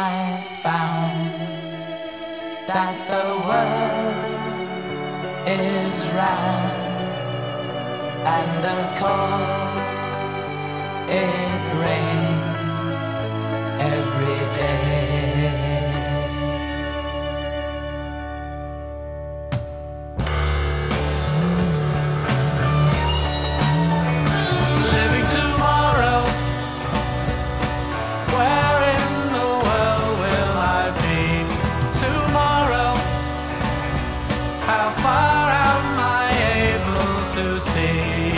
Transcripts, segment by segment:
I found that the world is round, and of course it rains. To see?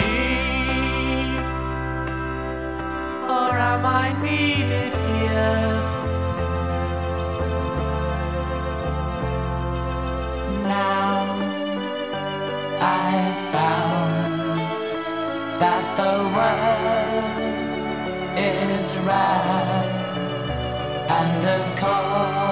Or am I needed here? Now I found that the world is round, and of course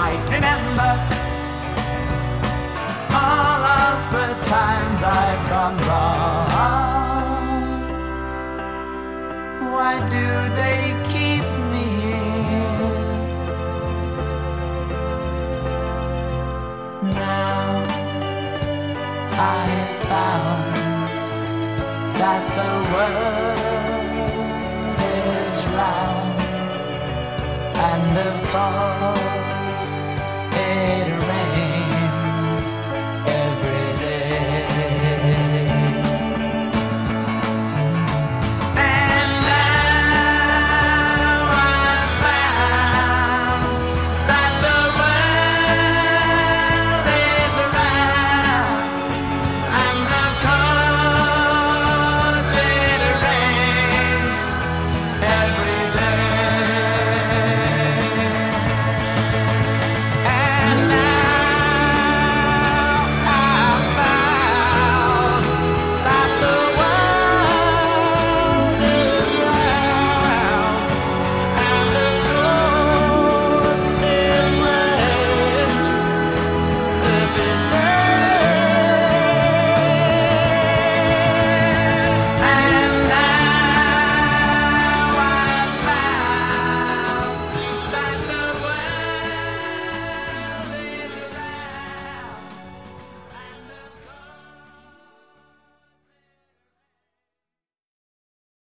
I remember all of the times I've gone wrong. Why do they keep me here? Now I have found that the world is round, and of course querer.